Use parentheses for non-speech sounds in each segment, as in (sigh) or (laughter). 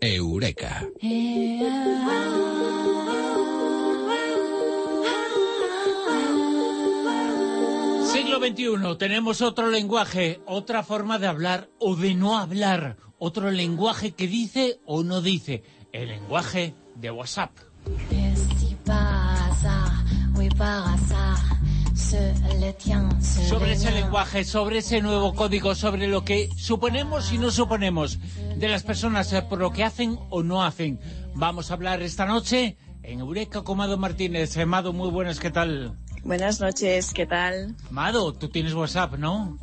Eureka. Siglo XXI, tenemos otro lenguaje, otra forma de hablar o de no hablar, otro lenguaje que dice o no dice, el lenguaje de WhatsApp. Sobre ese lenguaje, sobre ese nuevo código, sobre lo que suponemos y no suponemos de las personas eh, por lo que hacen o no hacen. Vamos a hablar esta noche en Eureka con Mado Martínez. Eh, Mado, muy buenas, ¿qué tal? Buenas noches, ¿qué tal? Mado, tú tienes WhatsApp, ¿no?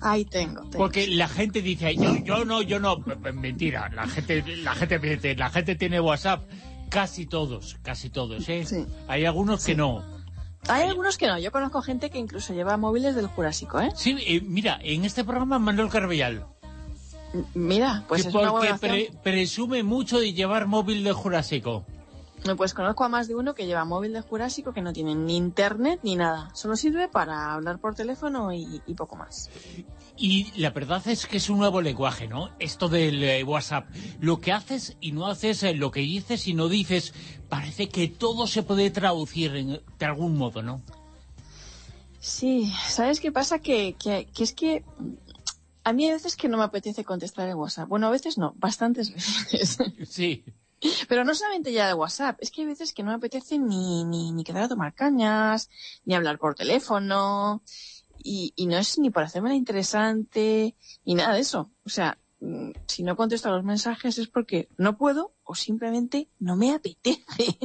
Ahí tengo, tengo. Porque la gente dice, yo, yo no, yo no. Mentira, la gente, la gente la gente tiene WhatsApp. Casi todos, casi todos, ¿eh? Sí. Hay algunos que no. Hay algunos que no. Yo conozco gente que incluso lleva móviles del Jurásico, ¿eh? Sí, eh, mira, en este programa Manuel Carvellal, M- Mira, pues que es una porque buena opción. pre- presume mucho de llevar móvil del Jurásico. Pues conozco a más de uno que lleva móvil del Jurásico que no tiene ni internet ni nada. Solo sirve para hablar por teléfono y, y poco más. Y la verdad es que es un nuevo lenguaje, ¿no? Esto del eh, WhatsApp. Lo que haces y no haces, eh, lo que dices y no dices, parece que todo se puede traducir en- de algún modo, ¿no? Sí, ¿sabes qué pasa? Que, que, que es que a mí hay veces que no me apetece contestar el WhatsApp. Bueno, a veces no, bastantes (laughs) veces. Sí. Pero no solamente ya de WhatsApp, es que hay veces que no me apetece ni, ni, ni quedar a tomar cañas, ni hablar por teléfono, y, y no es ni por hacerme la interesante, ni nada de eso. O sea, mm, si no contesto a los mensajes es porque no puedo o simplemente no me apetece.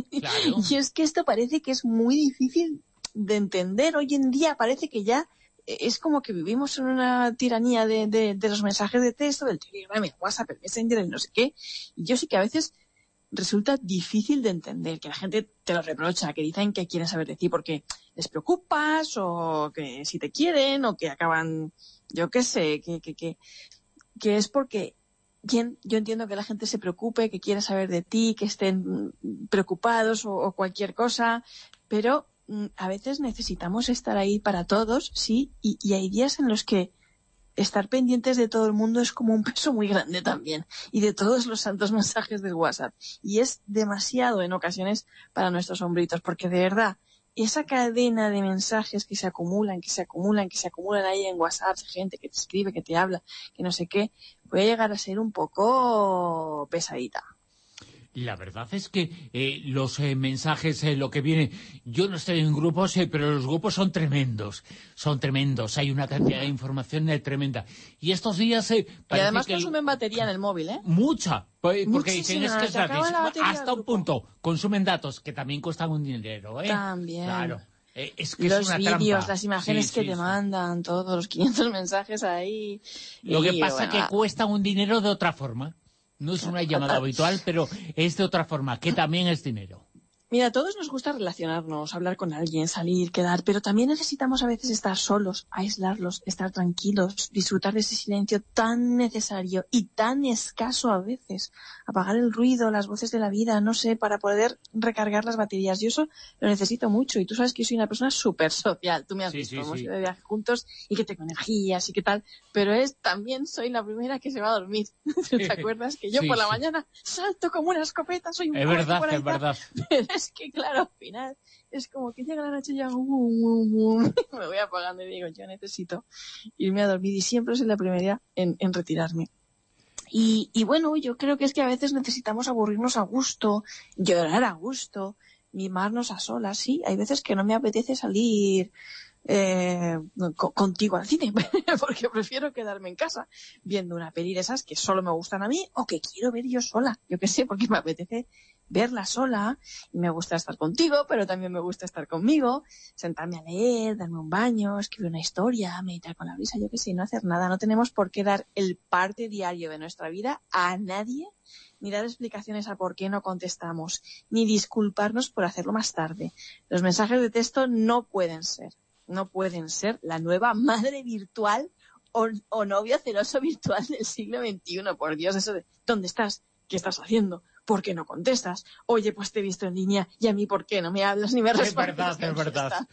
Claro. (laughs) y es que esto parece que es muy difícil de entender. Hoy en día parece que ya es como que vivimos en una tiranía de, de, de los mensajes de texto, del Telegram, el WhatsApp, el Messenger, el no sé qué. Y yo sí que a veces resulta difícil de entender, que la gente te lo reprocha, que dicen que quieren saber de ti porque les preocupas o que si te quieren o que acaban, yo qué sé, que, que, que, que es porque bien, yo entiendo que la gente se preocupe, que quiera saber de ti, que estén preocupados o, o cualquier cosa, pero mm, a veces necesitamos estar ahí para todos, sí, y, y hay días en los que estar pendientes de todo el mundo es como un peso muy grande también, y de todos los santos (laughs) mensajes del WhatsApp. Y es demasiado en ocasiones para nuestros hombritos, porque de verdad, esa cadena de mensajes que se acumulan, que se acumulan, que se acumulan ahí en WhatsApp, gente que te escribe, que te habla, que no sé qué, puede llegar a ser un poco pesadita. La verdad es que eh, los eh, mensajes, eh, lo que viene... Yo no estoy en grupos, eh, pero los grupos son tremendos. Son tremendos. Hay una cantidad de información eh, tremenda. Y estos días... eh, Y además que consumen batería en el móvil, ¿eh? Mucha, pues, porque dicen Muchísima, es que es se acaba la gratis. batería hasta un punto. Consumen datos, que también cuestan un dinero, ¿eh? También. Claro. Eh, es que Los vídeos, las imágenes Sí, que sí, te sí. mandan, todos los (laughs) 500 mensajes ahí. Lo que pasa bueno, que cuestan un dinero de otra forma. No es una llamada habitual, pero es de otra forma, que también es dinero. Mira, a todos nos gusta relacionarnos, hablar con alguien, salir, quedar, pero también necesitamos a veces estar solos, aislarlos, estar tranquilos, disfrutar de ese silencio tan necesario y tan escaso a veces. Apagar el ruido, las voces de la vida, no sé, para poder recargar las baterías. Yo eso lo necesito mucho y tú sabes que yo soy una persona súper social. Tú me has Sí, visto, sí, hemos sí. ido de viaje juntos y que tengo energías y qué tal, pero es también soy la primera que se va a dormir. (laughs) ¿Te (laughs) acuerdas? Que yo por la mañana salto como una escopeta, soy un Es verdad, es verdad. (laughs) Es que, claro, al final es como que llega la noche y ya (laughs) me voy apagando y digo, yo necesito irme a dormir y siempre soy la primera en, en retirarme. Y, y bueno, yo creo que es que a veces necesitamos aburrirnos a gusto, llorar a gusto, mimarnos a solas, sí. Hay veces que no me apetece salir eh, co- contigo al cine, (laughs) porque prefiero quedarme en casa viendo una peli de esas que solo me gustan a mí o que quiero ver yo sola. Yo qué sé, porque me apetece verla sola y me gusta estar contigo, pero también me gusta estar conmigo, sentarme a leer, darme un baño, escribir una historia, meditar con la brisa, yo qué sé, no hacer nada. No tenemos por qué dar el parte diario de nuestra vida a nadie, ni dar explicaciones a por qué no contestamos, ni disculparnos por hacerlo más tarde. Los mensajes de texto no pueden ser, no pueden ser la nueva madre virtual o, o novio celoso virtual del siglo XXI. Por Dios, eso de ¿dónde estás? ¿Qué estás haciendo? ¿por qué no contestas? Oye, pues te he visto en línea y a mí, ¿por qué no me hablas ni me respondes? Es verdad, es (laughs) verdad.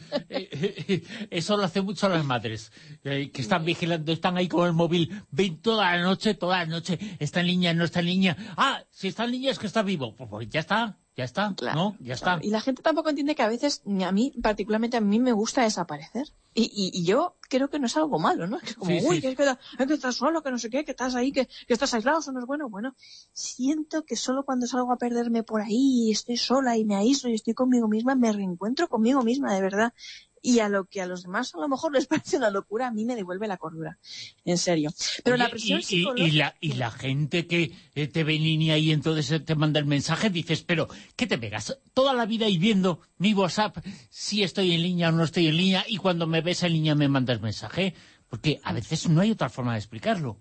Eso lo hace mucho las madres, eh, que están vigilando, están ahí con el móvil, ven toda la noche, toda la noche, está en línea, no está en línea. Ah, si está en línea es que está vivo. Pues, pues ya está, ya está, ¿no? Ya está. Y la gente tampoco entiende que a veces, a mí, particularmente a mí me gusta desaparecer. Y, y, yo creo que no es algo malo, ¿no? Es como, uy, Que, que, estás solo, que no sé qué, que estás ahí, que, que estás aislado, eso no es bueno. Bueno, siento que solo cuando salgo a perderme por ahí y estoy sola y me aíslo y estoy conmigo misma, me reencuentro conmigo misma, de verdad y a lo que a los demás a lo mejor (laughs) les parece una locura, a mí me devuelve la cordura, en serio. Pero la presión y, y, la, y la gente que eh, te ve en línea y entonces te manda el mensaje, dices, pero, ¿qué te pegas? Toda la vida y viendo mi WhatsApp, si estoy en línea o no estoy en línea, y cuando me ves en línea me mandas mensaje, porque a veces no hay otra forma de explicarlo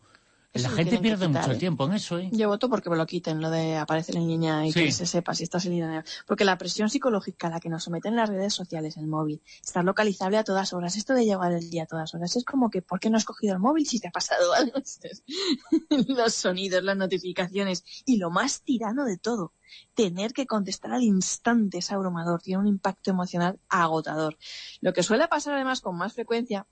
la gente pierde mucho ¿eh? tiempo en eso, ¿eh? Yo voto porque me lo quiten, lo de aparecer en línea y que se sepa si estás en línea. Porque la presión psicológica a la que nos someten las redes sociales, el móvil, estar localizable a todas horas, esto de llevar el día a todas horas, es como que, ¿por qué no has cogido el móvil si te ha pasado (laughs) algo? Los sonidos, las notificaciones y lo más tirano de todo, tener que contestar al instante es abrumador, tiene un impacto emocional agotador. Lo que suele pasar además con más frecuencia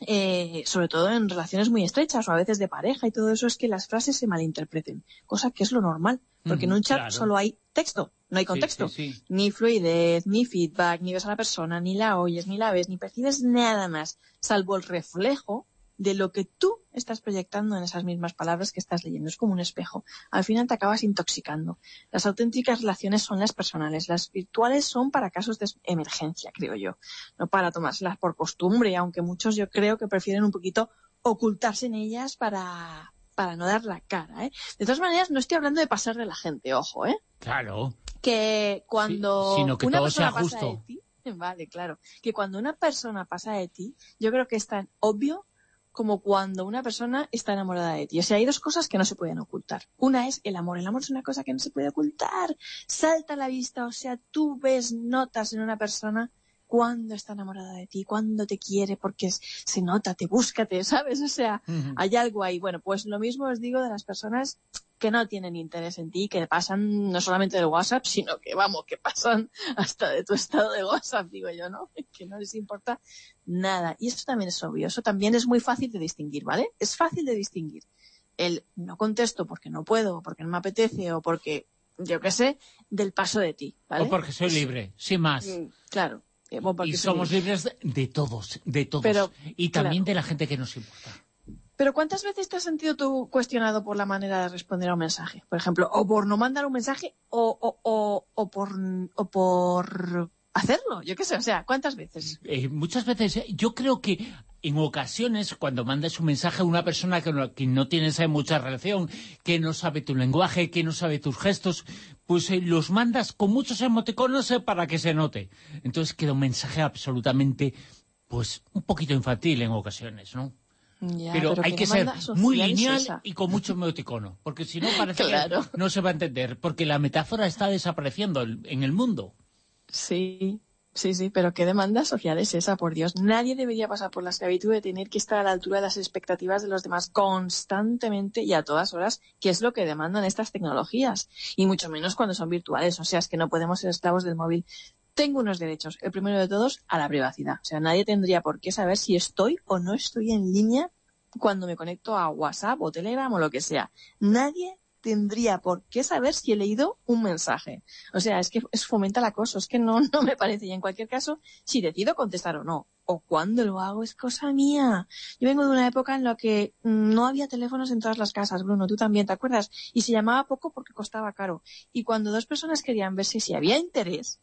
eh, sobre todo en relaciones muy estrechas o a veces de pareja y todo eso, es que las frases se malinterpreten, cosa que es lo normal, porque en un chat solo hay texto, no hay contexto, ni fluidez, ni feedback, ni ves a la persona, ni la oyes, ni la ves, ni percibes nada más, salvo el reflejo de lo que tú estás proyectando en esas mismas palabras que estás leyendo. Es como un espejo. Al final te acabas intoxicando. Las auténticas relaciones son las personales. Las virtuales son para casos de emergencia, creo yo. No para tomárselas por costumbre, aunque muchos yo creo que prefieren un poquito ocultarse en ellas para, para no dar la cara. ¿eh? De todas maneras, no estoy hablando de pasar de la gente, ojo. ¿eh? Claro. Que cuando sino que una todo persona sea justo. pasa de ti, (laughs) Vale, claro. Que cuando una persona pasa de ti, yo creo que es tan obvio como cuando una persona está enamorada de ti. O sea, hay dos cosas que no se pueden ocultar. Una es el amor. El amor es una cosa que no se puede ocultar. Salta a la vista. O sea, tú ves notas en una persona cuando está enamorada de ti, cuando te quiere, porque se nota, te búscate, ¿sabes? O sea, hay algo ahí. Bueno, pues lo mismo os digo de las personas que no tienen interés en ti, que pasan no solamente del WhatsApp, sino que, vamos, que pasan (laughs) hasta de tu estado de WhatsApp, digo yo, ¿no? (laughs) Que no les importa nada. Y eso también es obvio, eso también es muy fácil de distinguir, ¿vale? Es fácil de distinguir. El no contesto porque no puedo, porque no me apetece, o porque, yo qué sé, del paso de ti, ¿vale? O porque soy libre, sin más. Mm, claro. Eh, y somos libres de, todos, de todos. y también de la gente que nos importa. Pero ¿cuántas veces te has sentido tú cuestionado por la manera de responder a un mensaje? Por ejemplo, o por no mandar un mensaje o, o, o, por, o por hacerlo, yo qué sé, o sea, ¿cuántas veces? Eh, muchas veces, eh, yo creo que en ocasiones, cuando mandas un mensaje a una persona que no, que no tienes mucha relación, que no sabe tu lenguaje, que no sabe tus gestos, pues eh, los mandas con muchos emoticonos para que se note. Entonces queda un mensaje absolutamente, pues, un poquito infantil en ocasiones, ¿no? Pero, hay que ser muy lineal y con mucho emoticono, porque si no parece que no se va a entender, porque la metáfora está desapareciendo en el mundo. Sí, sí, sí, pero qué demanda social es esa, por Dios. Nadie debería pasar por la esclavitud de tener que estar a la altura de las expectativas de los demás constantemente y a todas horas, que es lo que demandan estas tecnologías, y mucho menos cuando son virtuales, o sea, es que no podemos ser esclavos del móvil tengo unos derechos. El primero de todos, a la privacidad. O sea, nadie tendría por qué saber si estoy o no estoy en línea cuando me conecto a WhatsApp o Telegram o lo que sea. Nadie tendría por qué saber si he leído un mensaje. O sea, es que es fomenta el acoso, es que no, (laughs) no me parece. Y en cualquier caso, si decido contestar o no, o cuando lo hago, es cosa mía. Yo vengo de una época en la que no había teléfonos en todas las casas, Bruno, tú también, ¿te acuerdas? Y se llamaba poco porque costaba caro. Y cuando dos personas querían verse si había interés,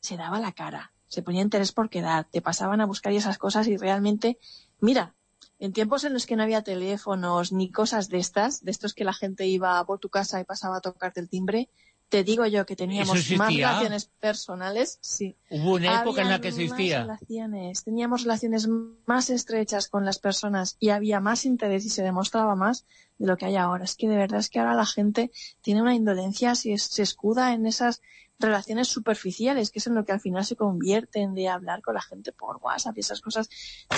se daba la cara, se ponía interés por quedar, te pasaban a buscar esas cosas y realmente, mira, en tiempos en los que no había teléfonos ni cosas de estas, de estos que la gente iba por tu casa y pasaba a tocarte el timbre, te digo yo que teníamos más relaciones personales, sí. Hubo una época en la que existía. Relaciones, teníamos relaciones más estrechas con las personas y había más interés y se demostraba más de lo que hay ahora. Es que de verdad es que ahora la gente tiene una indolencia, se, se escuda en esas relaciones superficiales, que es en lo que al final se convierten de hablar con la gente por WhatsApp y esas cosas.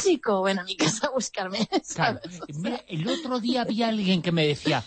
Chico, ven a mi casa a buscarme. (laughs) Claro. Mira, el otro día había alguien que me decía,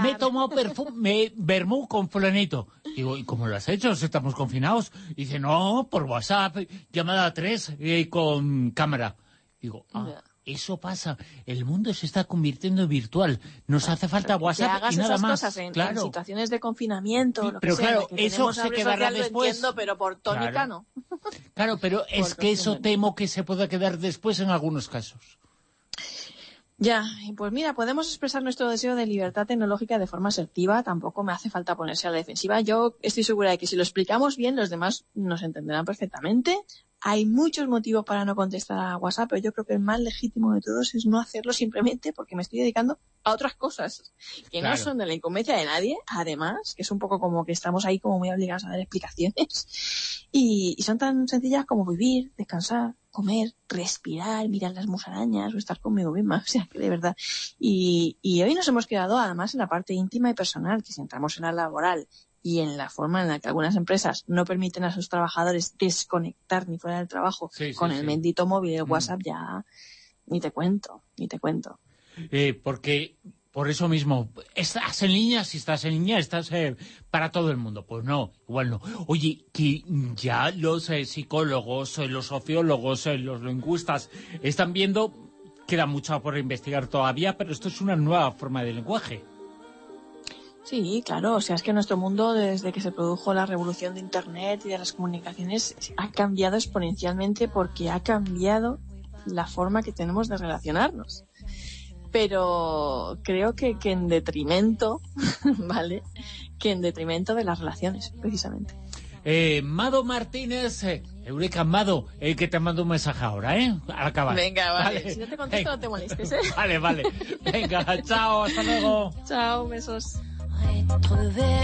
me tomado perfume, vermú con fulanito. Digo, ¿y cómo lo has hecho? ¿Estamos confinados? Y dice, no, por WhatsApp, llamada a tres eh, con cámara. Digo, ah, eso pasa. El mundo se está convirtiendo en virtual. Nos hace falta WhatsApp y nada más. Cosas en, claro. en, situaciones de confinamiento, lo pero que claro, sea, que eso se quedará después. Entiendo, pero por tónica claro. no. Claro, pero (laughs) es que eso temo que se pueda quedar después en algunos casos. Ya, pues mira, podemos expresar nuestro deseo de libertad tecnológica de forma asertiva, tampoco me hace falta ponerse a la defensiva. Yo estoy segura de que si lo explicamos bien, los demás nos entenderán perfectamente. Hay muchos motivos para no contestar a WhatsApp, pero yo creo que el más legítimo de todos es no hacerlo simplemente porque me estoy dedicando a otras cosas que claro. no son de la incumbencia de nadie, además, que es un poco como que estamos ahí como muy obligados a dar explicaciones, (laughs) y, y son tan sencillas como vivir, descansar, comer, respirar, mirar las musarañas o estar conmigo misma, (laughs) o sea, que de verdad. Y, y hoy nos hemos quedado además en la parte íntima y personal, que si entramos en la laboral y en la forma en la que algunas empresas no permiten a sus trabajadores desconectar ni fuera del trabajo Sí, sí, con el sí. bendito móvil, el Mm. WhatsApp, ya ni te cuento, ni te cuento. Eh, porque por eso mismo, estás en línea, si estás en línea, estás eh, para todo el mundo. Pues no, igual no. Oye, que ya los eh, psicólogos, eh, los sociólogos, eh, los lingüistas están viendo, queda mucho por investigar todavía, pero esto es una nueva forma de lenguaje. Sí, claro, o sea, es que nuestro mundo, desde que se produjo la revolución de Internet y de las comunicaciones, ha cambiado exponencialmente porque ha cambiado la forma que tenemos de relacionarnos. Pero creo que, que en detrimento, (laughs) ¿vale? Que en detrimento de las relaciones, precisamente. Eh, Mado Martínez, eh, Eureka Mado, eh, que te mando un mensaje ahora, ¿eh? Al acabar. Venga, vale. Vale. Si no te contesto, no te molestes, ¿eh? (laughs) Vale, vale. Venga, chao, hasta luego. Chao, besos.